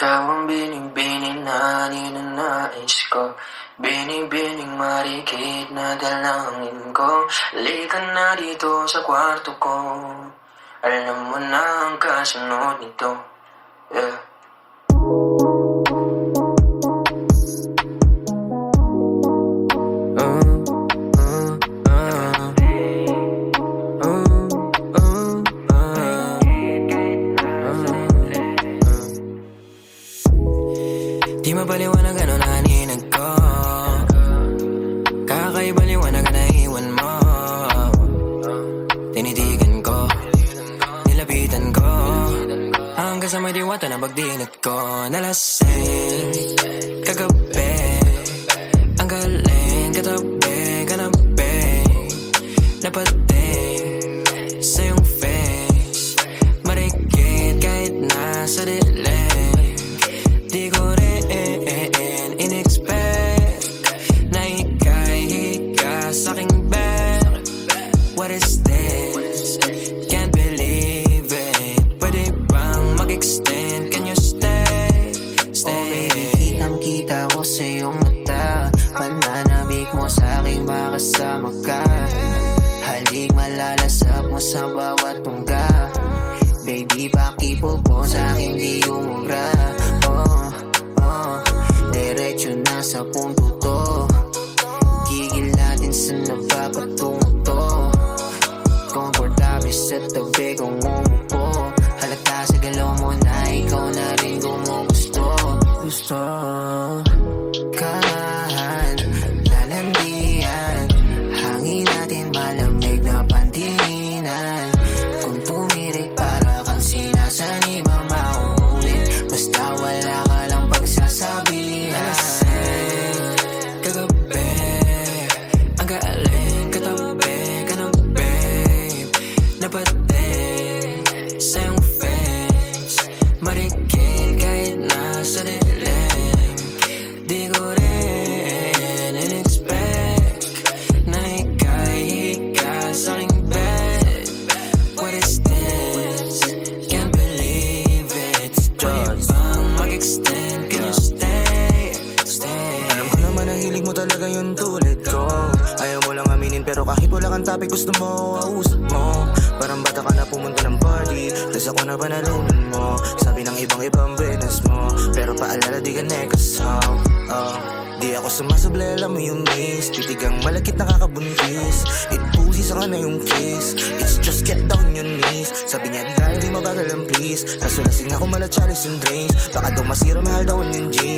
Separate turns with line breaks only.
Ikaw ang bining-bining na ninanais ko Bining-bining marikit na dalangin ko Lika na dito sa kwarto ko Alam mo na ang kasunod nito Di mapaliwanag ano na haninag ko. Kakaiba liwanag na iwan mo. Tinitigan ko Nilapitan ko. Hanggang sa may diwata na pagdilat ko. Nalasing Kagabi. Ang galing Katabi Kanabi. Napating Sa iyong face. Marikit kahit nasa dilim
Pananabik mo sa aking makasama ka Halik malalasap mo sa bawat tungga Baby, pakipo po sa aking di umubra Oh, oh Diretso na sa punto to. Gigil natin sa napapatungo to. Komportable sa tabi Sa
iyong face Marikil kahit nasa dilim Di ko rin in-expect Na ika'y higa sa aking bed What is this? Can't believe it. Pwede bang mag-extend? Can you stay? Stay.
Alam ko naman ang hilig mo talaga yung tulad ko. Ayaw mo lang aminin pero kahit wala kang topic gusto mo Ausap Tas ako na panalunan mo? Sabi ng ibang ibang business mo. Pero paalala di ka nekas how oh. Di ako sumasablay alam mo yung miss Titigang malakit nakakabuntis. It pussy sa na yung kiss. It's just get down your knees. Sabi niya dahil di mabagal ang please Kaso lasing ako mala chalice and drinks Baka daw masira mahal daw yung jeans